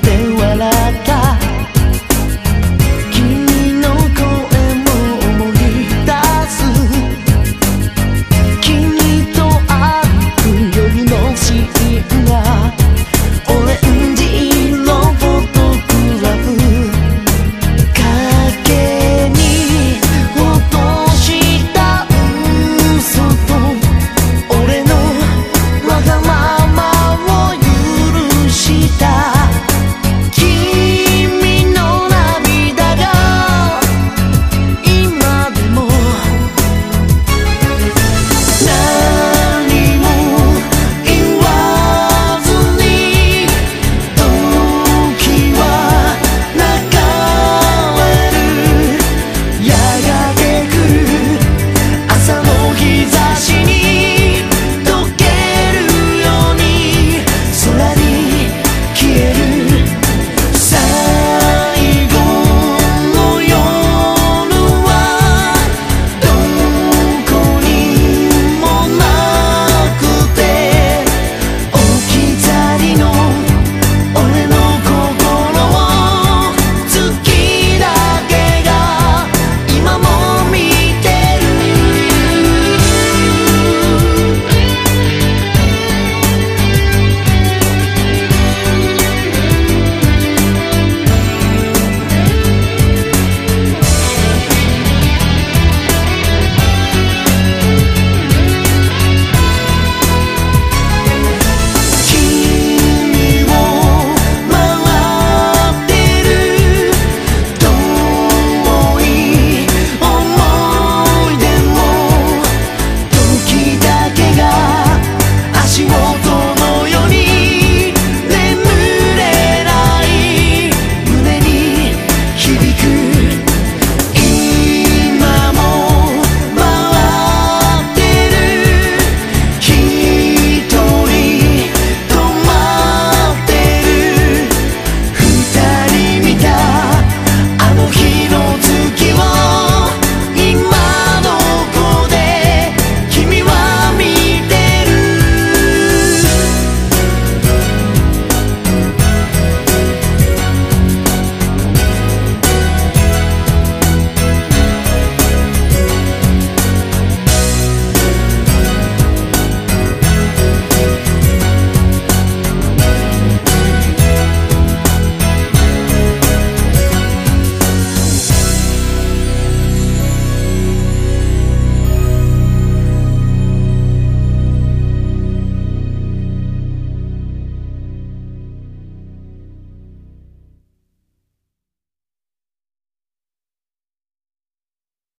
te